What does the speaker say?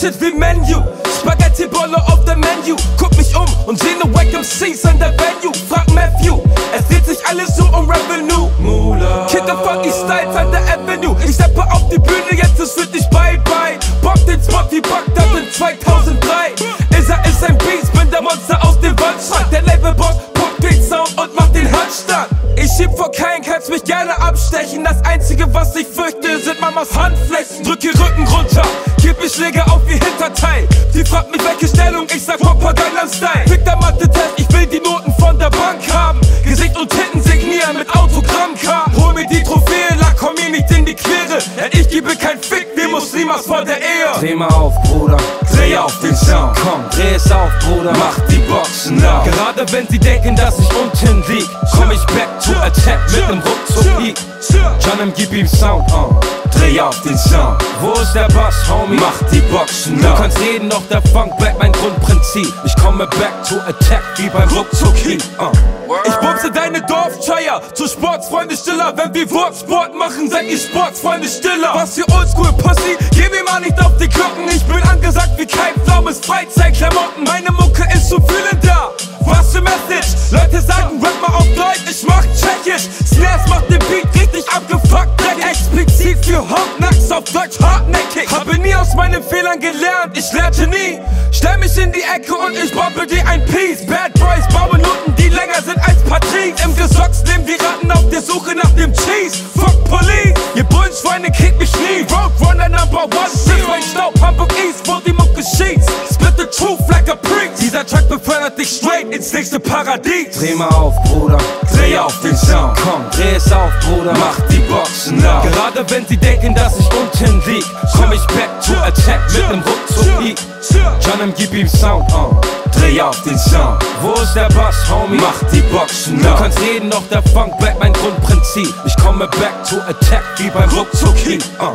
Shit wie Menu. Spaghetti Bolle auf dem Menu. Guck mich um und sehe ne Wack MCs an der Venue. Frag Matthew, es dreht sich alles so um Revenue. Mula. Kid the ich Style an der Avenue. Ich steppe auf die Bühne, jetzt ist wirklich bye bye. Bock den Spot wie Bagdad sind 2003. Isa ist ein Beast, bin der Monster aus dem Wandschrank. Der Labelboss pumpt den Sound und macht den Handstand. Ich schieb vor keinen, kannst mich gerne abstechen. Das einzige, was ich fürchte, sind Mamas Handflächen. Drück Drücke Rücken runter, gib ich Schläge Hinterteil. Sie fragt mich, welche Stellung, ich sag Propaganda Style. Fick der Mathe-Test, ich will die Noten von der Bank haben. Gesicht und Titten signieren mit Autogrammkarten. Hol mir die Trophäe, lag, komm mir nicht in die Quere. Denn ich gebe kein Fick, wir Muslimas vor der Ehe. Dreh mal auf, Bruder. Dreh auf den Sound. Komm, dreh es auf, Bruder. Mach die Boxen laut. Gerade wenn sie denken, dass ich unten lieg, komm ich back to attack mit nem Ruckzuck-Peak. John gib ihm Sound on. Dreh auf den Sound. Wo ist der Bass, Homie? Mach die Boxen Du laut. kannst reden, doch der Funk bleibt mein Grundprinzip. Ich komme back to attack wie beim Ruckzuck-Peak. Uh. Ich bumse deine Dorfcheier zu Sportsfreunde stiller. Wenn wir Wortsport machen, seid ihr Sportsfreunde stiller. Was für Oldschool Pussy, geh mir mal nicht auf die Glocken. Ich bin angesagt wie kein Pflaumes Freizeitklamotten. Meine Mucke aus meinen Fehlern gelernt, ich lernte nie. Stell mich in die Ecke und ich bobbel dir ein Piece. Bad Boys bauen Noten, die länger sind als Patrick. Im Gesocks leben die Ratten auf der Suche nach dem Cheese. Fuck Police, ihr Bullenschweine kickt mich nie. Roadrunner Number One, Schiff Staub, Hamburg East, wo die Mucke schießt. Befördert dich straight ins nächste Paradies. Dreh mal auf, Bruder. Dreh auf den Sound. Komm, dreh es auf, Bruder. Mach die Boxen laut. Gerade wenn sie denken, dass ich unten lieg, komm ich back to attack mit nem Ruckzuck-Peak. John gib ihm Sound on. Dreh auf den Sound. Wo ist der Bass, Homie? Mach die Boxen Du laut. kannst reden, doch der Funk bleibt mein Grundprinzip. Ich komme back to attack wie beim Ruckzuck-Peak. Uh.